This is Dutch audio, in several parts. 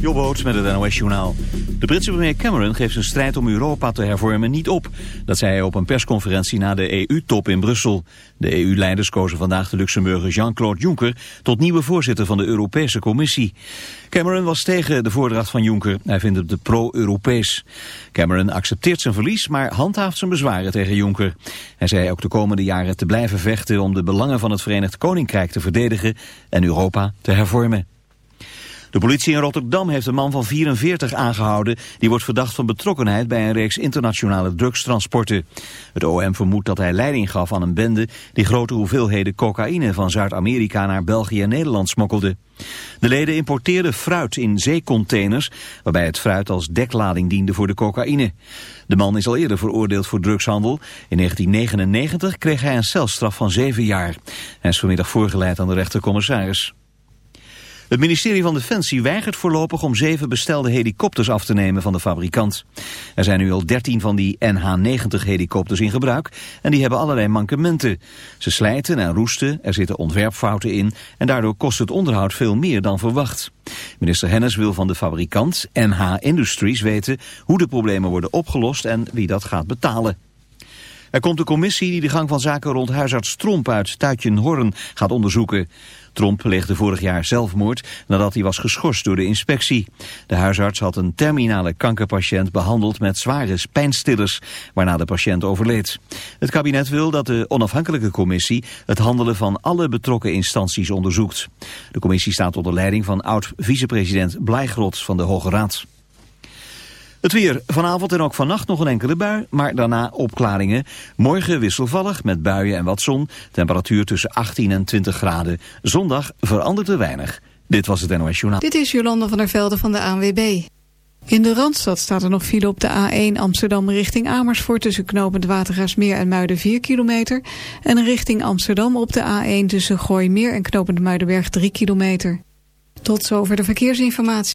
Jobboot met het NOS Journaal. De Britse premier Cameron geeft zijn strijd om Europa te hervormen niet op. Dat zei hij op een persconferentie na de EU-top in Brussel. De EU-leiders kozen vandaag de Luxemburger Jean-Claude Juncker... tot nieuwe voorzitter van de Europese Commissie. Cameron was tegen de voordracht van Juncker. Hij vindt het de pro-Europees. Cameron accepteert zijn verlies, maar handhaaft zijn bezwaren tegen Juncker. Hij zei ook de komende jaren te blijven vechten... om de belangen van het Verenigd Koninkrijk te verdedigen... en Europa te hervormen. De politie in Rotterdam heeft een man van 44 aangehouden. Die wordt verdacht van betrokkenheid bij een reeks internationale drugstransporten. Het OM vermoedt dat hij leiding gaf aan een bende... die grote hoeveelheden cocaïne van Zuid-Amerika naar België en Nederland smokkelde. De leden importeerden fruit in zeecontainers... waarbij het fruit als deklading diende voor de cocaïne. De man is al eerder veroordeeld voor drugshandel. In 1999 kreeg hij een celstraf van zeven jaar. Hij is vanmiddag voorgeleid aan de rechtercommissaris. Het ministerie van Defensie weigert voorlopig om zeven bestelde helikopters af te nemen van de fabrikant. Er zijn nu al dertien van die NH-90 helikopters in gebruik en die hebben allerlei mankementen. Ze slijten en roesten, er zitten ontwerpfouten in en daardoor kost het onderhoud veel meer dan verwacht. Minister Hennis wil van de fabrikant NH Industries weten hoe de problemen worden opgelost en wie dat gaat betalen. Er komt een commissie die de gang van zaken rond huisarts Tromp uit Tuitjenhorn gaat onderzoeken. Tromp pleegde vorig jaar zelfmoord nadat hij was geschorst door de inspectie. De huisarts had een terminale kankerpatiënt behandeld met zware pijnstillers, waarna de patiënt overleed. Het kabinet wil dat de onafhankelijke commissie het handelen van alle betrokken instanties onderzoekt. De commissie staat onder leiding van oud-vicepresident Blijgrot van de Hoge Raad. Het weer. Vanavond en ook vannacht nog een enkele bui, maar daarna opklaringen. Morgen wisselvallig met buien en wat zon. Temperatuur tussen 18 en 20 graden. Zondag verandert er weinig. Dit was het NOS Journaal. Dit is Jolanda van der Velde van de ANWB. In de Randstad staat er nog file op de A1 Amsterdam richting Amersfoort... tussen knopend Watergaasmeer en Muiden 4 kilometer... en richting Amsterdam op de A1 tussen Gooimeer en knopend Muidenberg 3 kilometer. Tot zover de verkeersinformatie.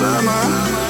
summer.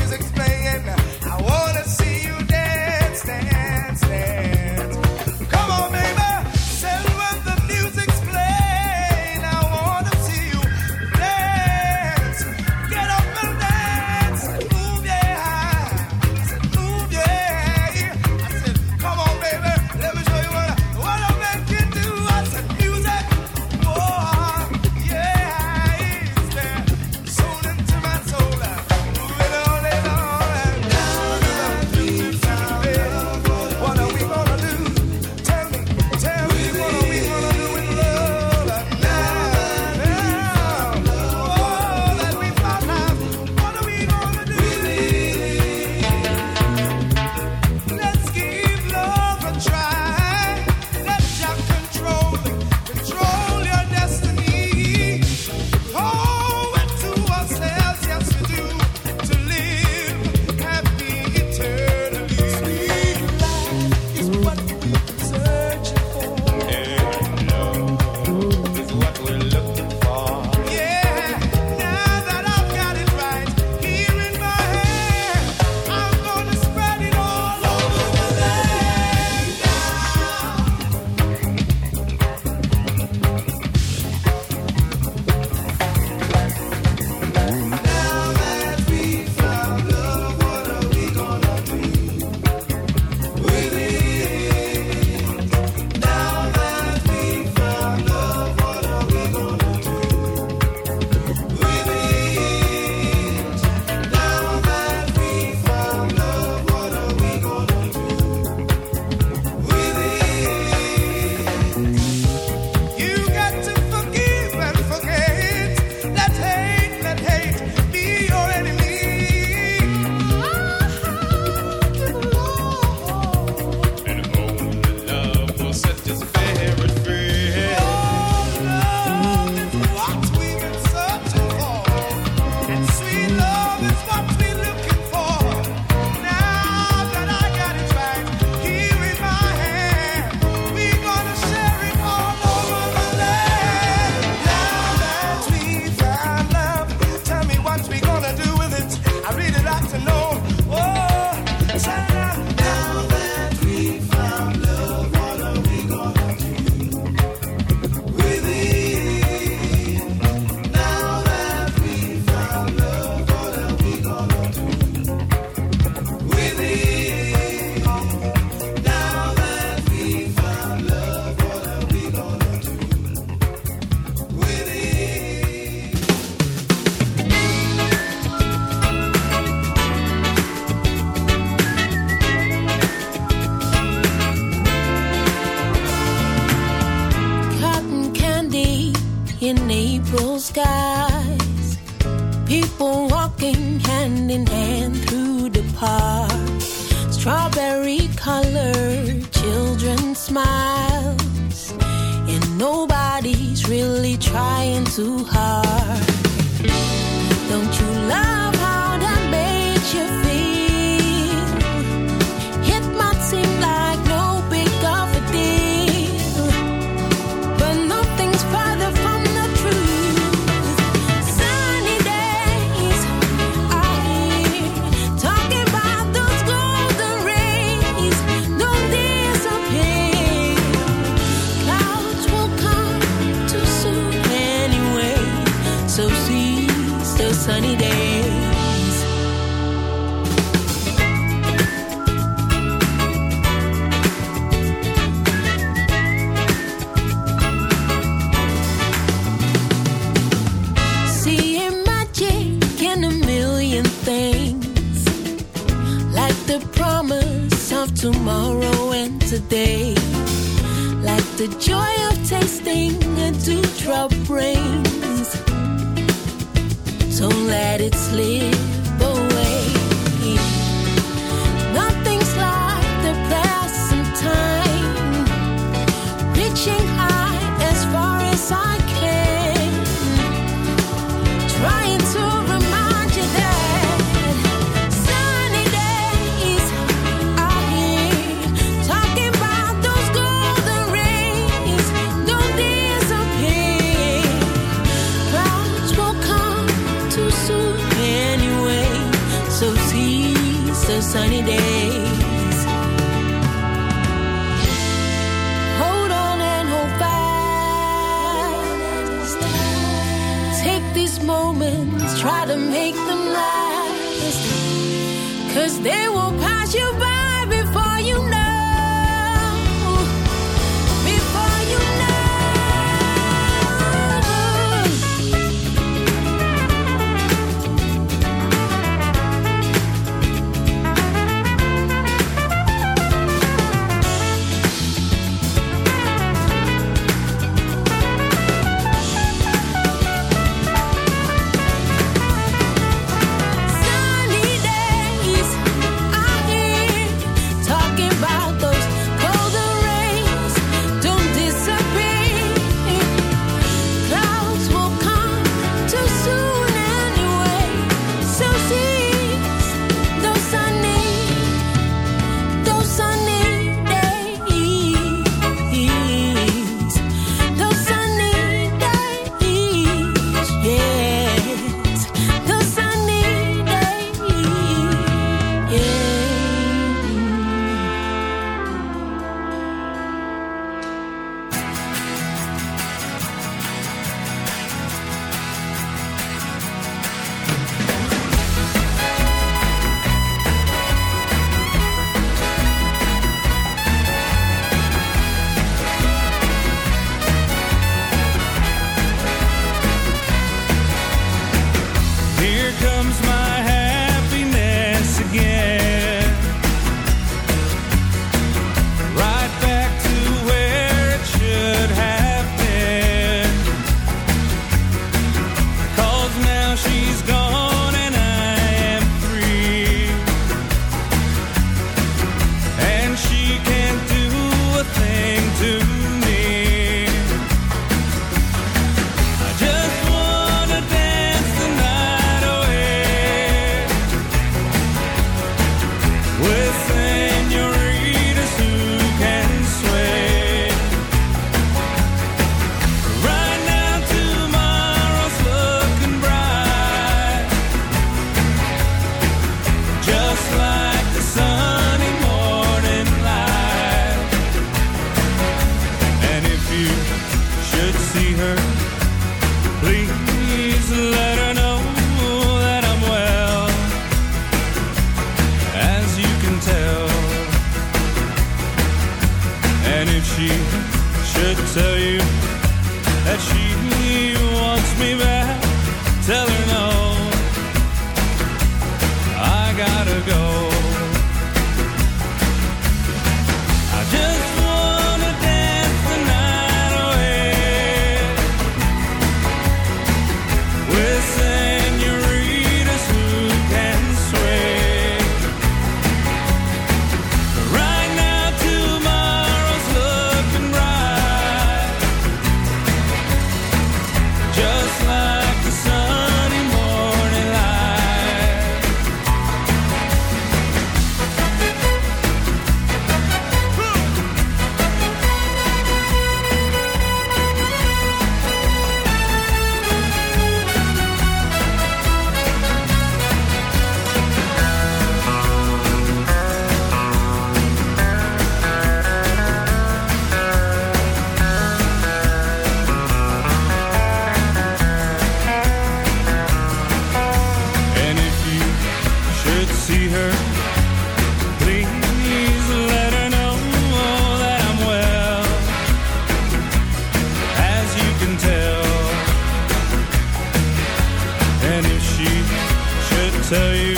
Tell you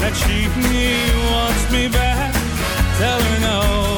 that she wants me back. Tell her no.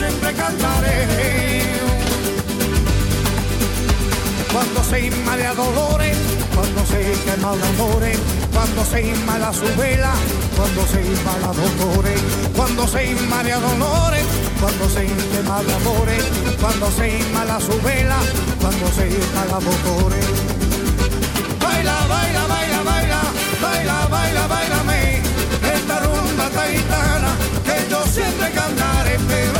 siempre cantaré. Cuando se inmala dolores, cuando se quema de amores, cuando se inmala su vela, cuando se inmala dolores, cuando se inmala dolores, cuando se quema de amores, cuando se inmala su vela, cuando se inmala dolores. Baila, baila, baila, baila, baila, baila, bailame, esta rumba esta gitana, que yo siempre cantaré, pero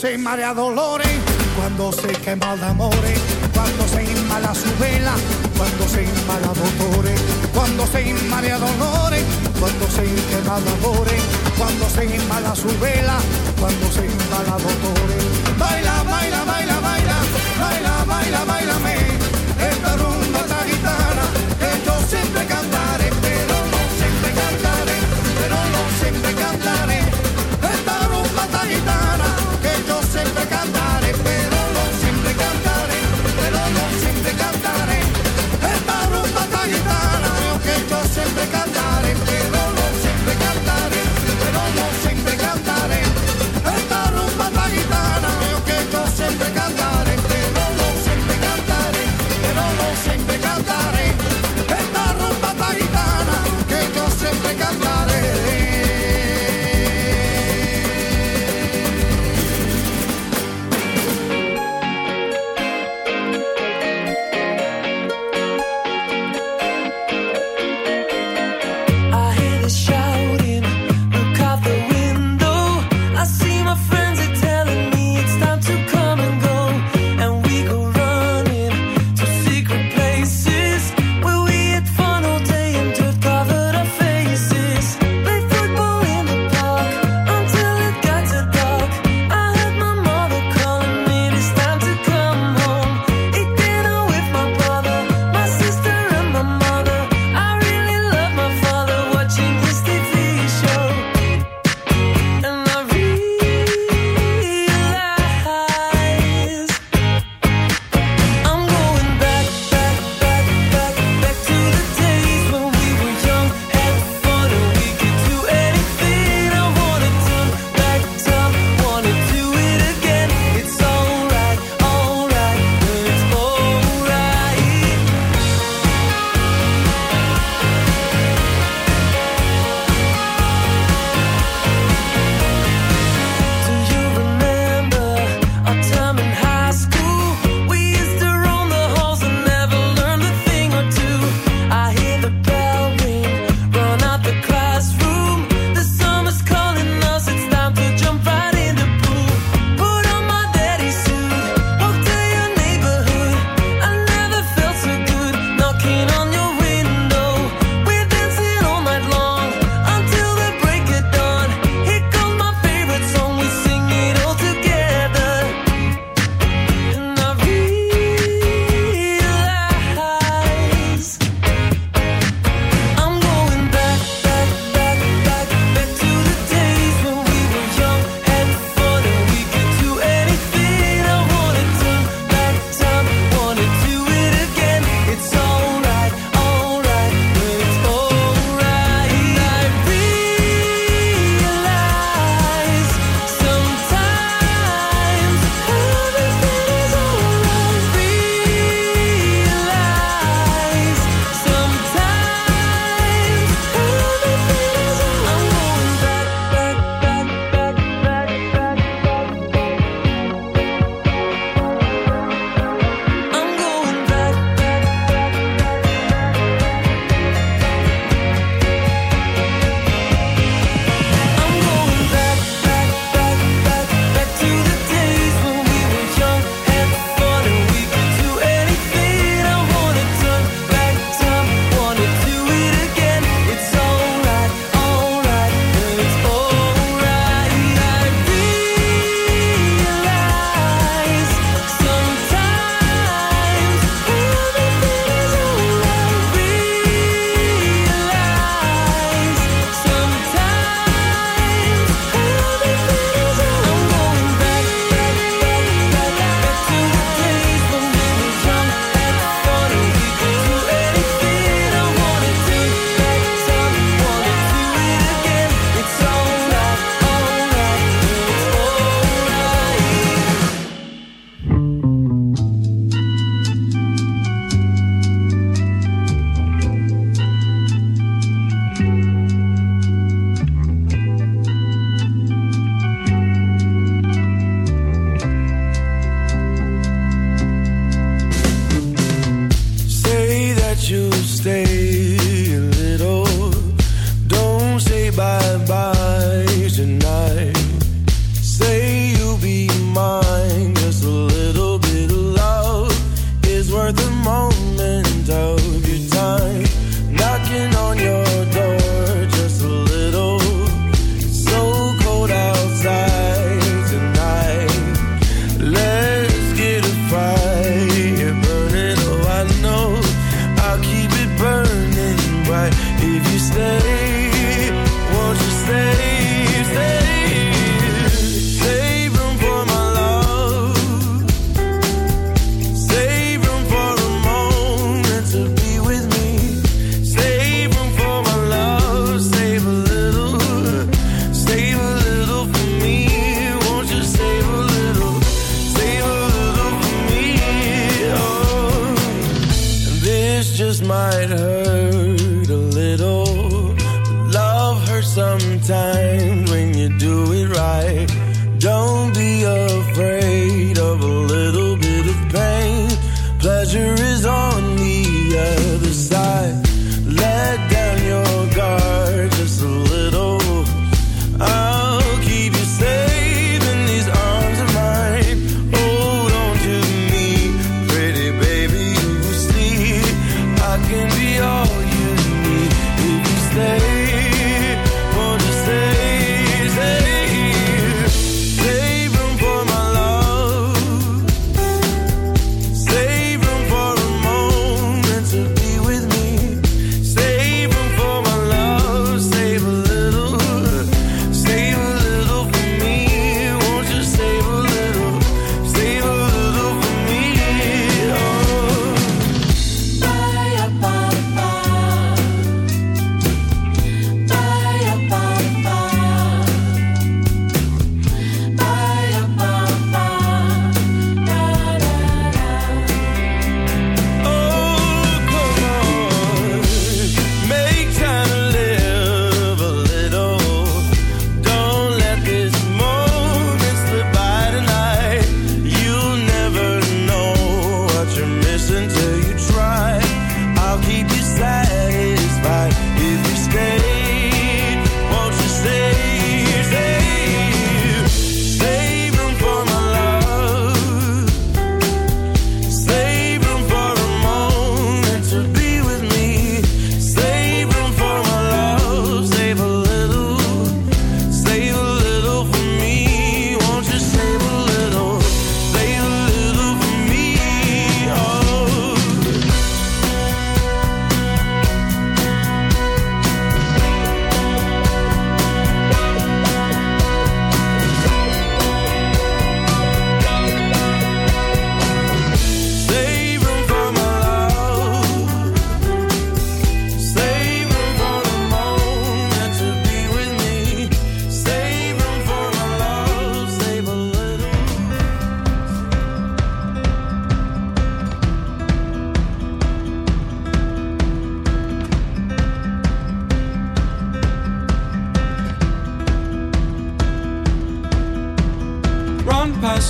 Se marea dolores, cuando se quema amores, cuando se inmala su vela, cuando se inmala dolores, cuando se inmala dolores, cuando se quema de amores, cuando se inmala su vela, cuando se inmala dolores. Baila,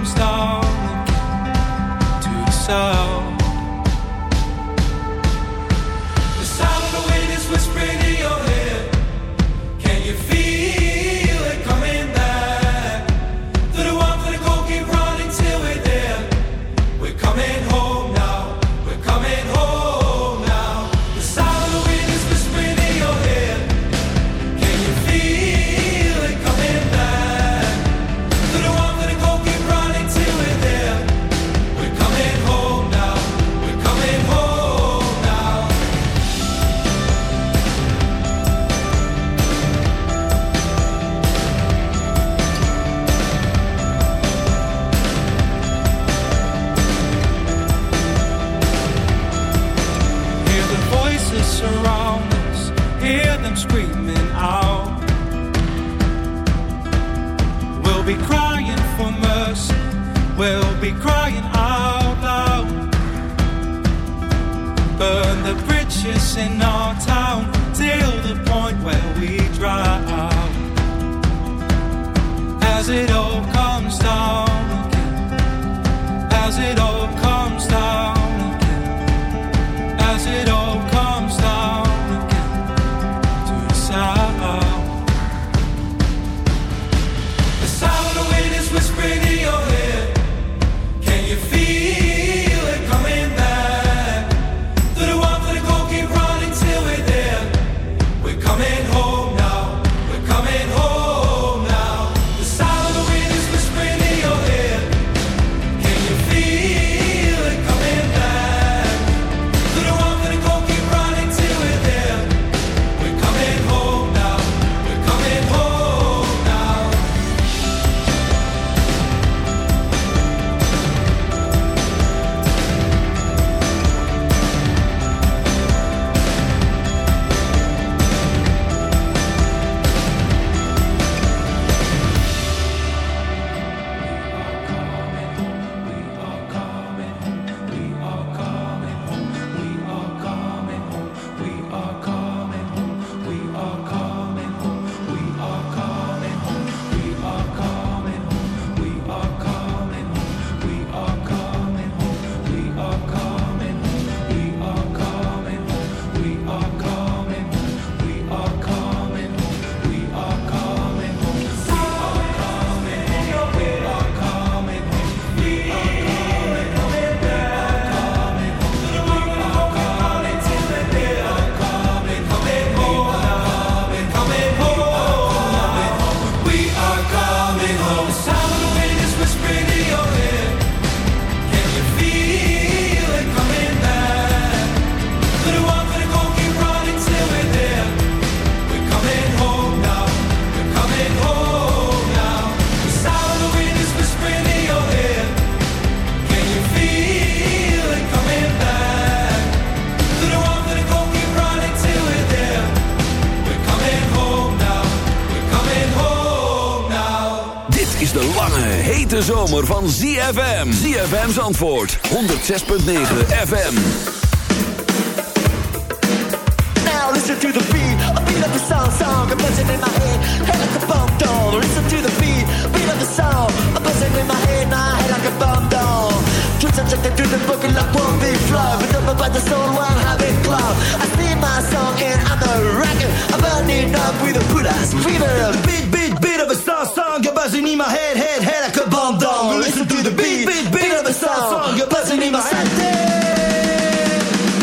comes down again to the south. Righteous in van ZFM. ZFM's antwoord. 106.9 FM. Now listen to the beat, a beat of the song, song, a buzzing in my head, head like a bomb doll. Listen to the beat, beat of the song, a buzzing in my head, my head like a bomb doll. Twist and check to the book like one big flow, but up by the soul, one habit club. I sing my song and I'm a rocker, I'm burning up with a put ass fever. Beat, beat, beat of a song, song, a buzzing in my head, head, buzzing in my head.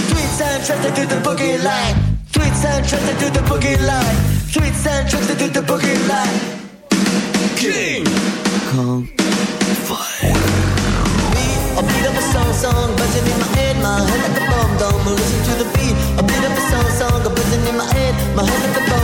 Tweets and tricks to the boogie line. Tweets and tricks to the boogie line. Tweets and tricks to the boogie line. King Kong A beat of a song, song, buzzing in my head, my head like a bomb dome. Listen to the beat, a beat of a song, song, a buzzing in my head, my head like a bomb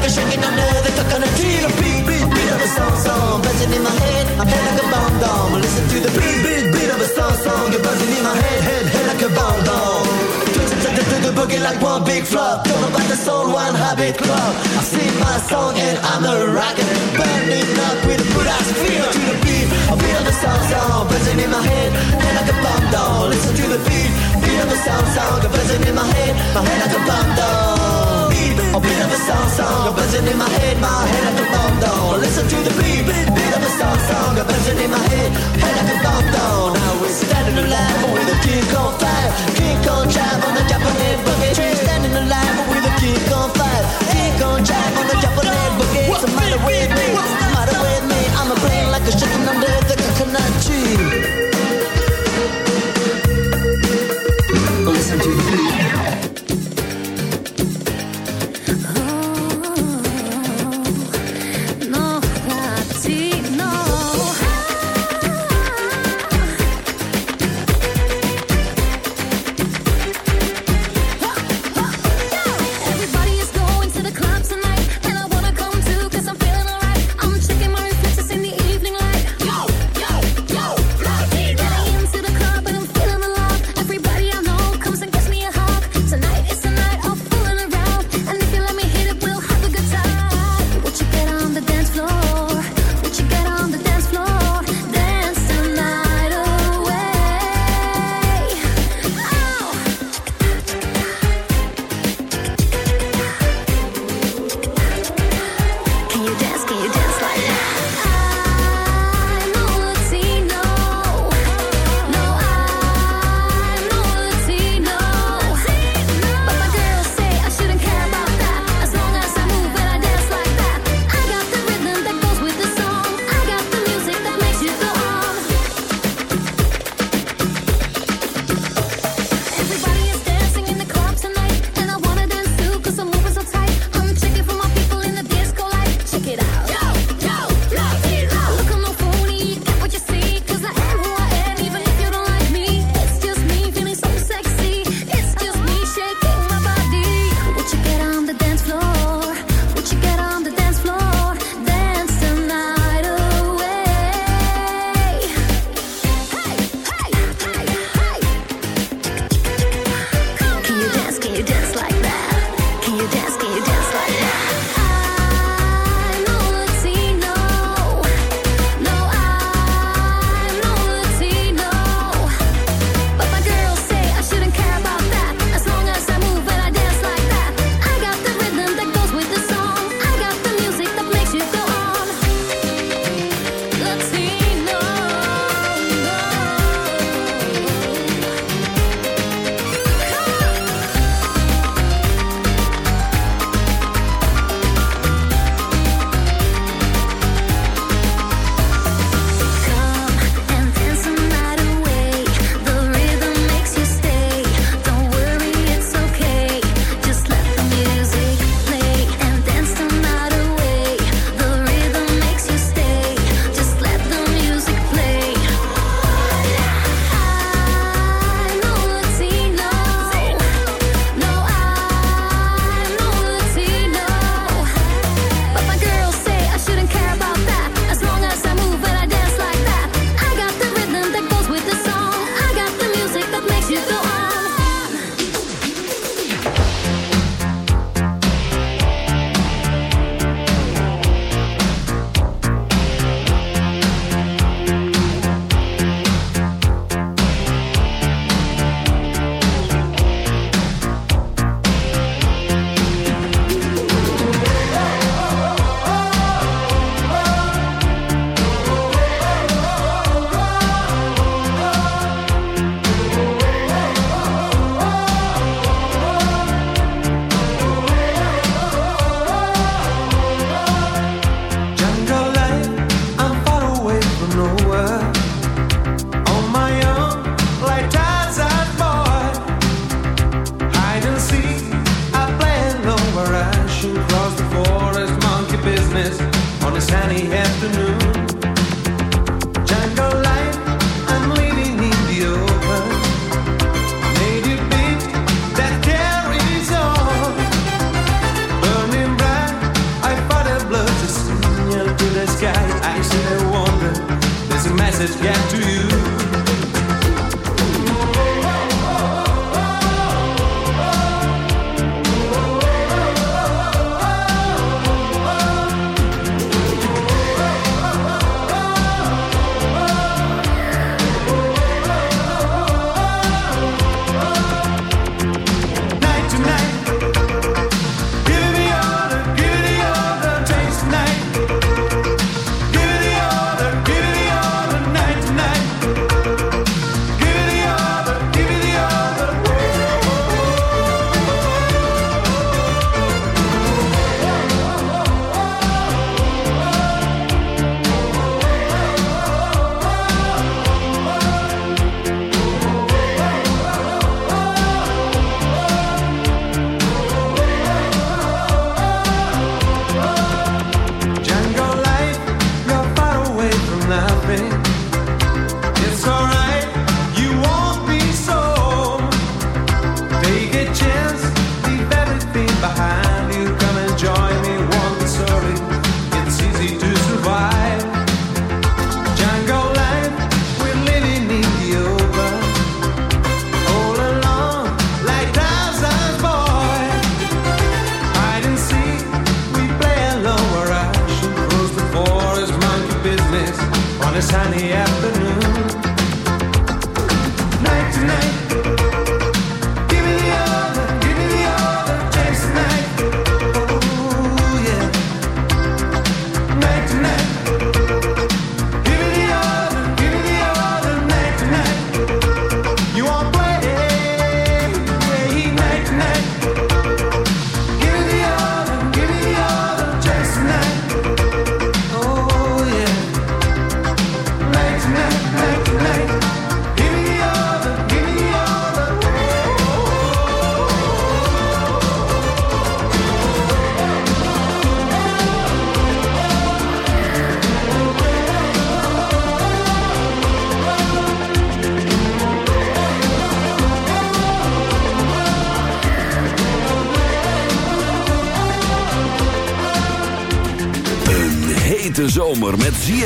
I'm playing like a shaking under the coconut tree. The beat, beat, beat of a song, song, buzzing in my head, my head like a bomb dome. Listen to the beat, beat, beat of a song, song, you're buzzing in my head, head, head like a bomb dome. To the, boogie like one big flop. Know about the soul, one habit club. I sing my song and I'm a rocker. Burning up with a good ass feel to the beat. I feel the sound sound buzzing in my head, head like a bomb down. Listen buzzing in my head, my head like a bomb down. Listen to the beat, beat beat of the sound sound buzzing in my head, head like a bomb down. Now we're standing alive with a king on fire, king on drive on the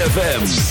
ZFM.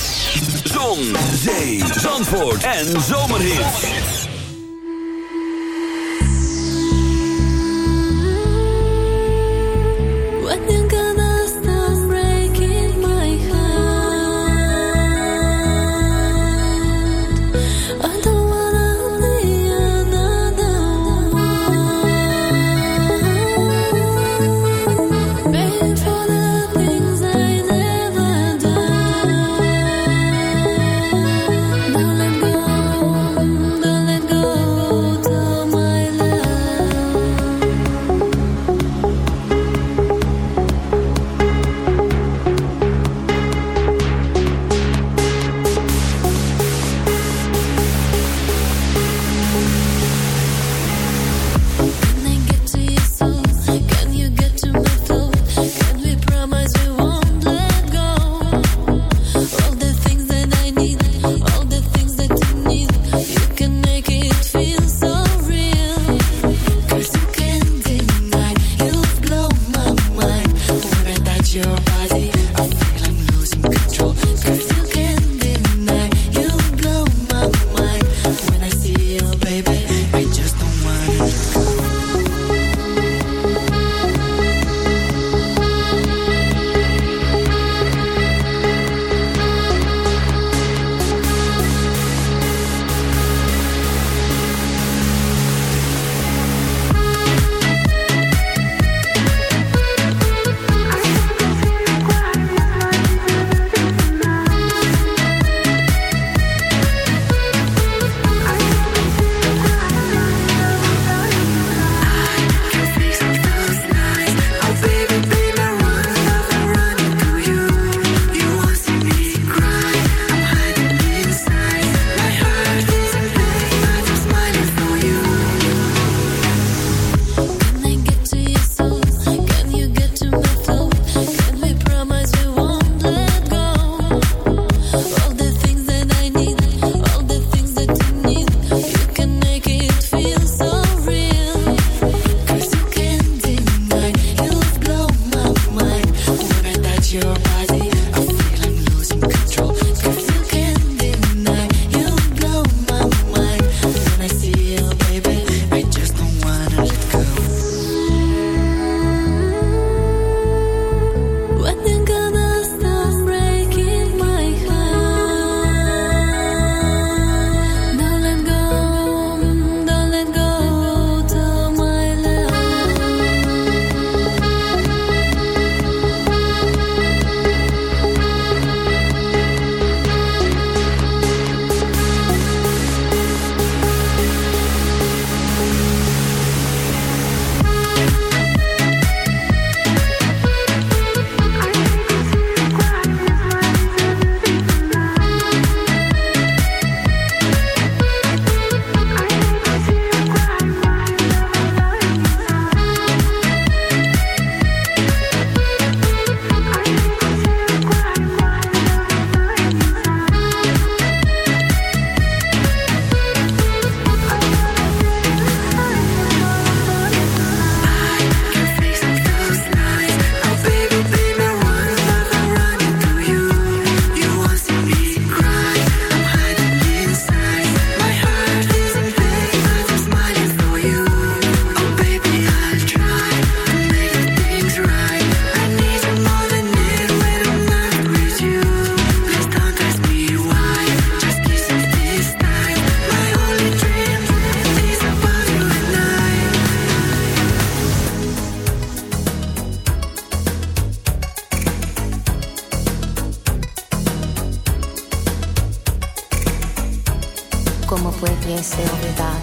seu e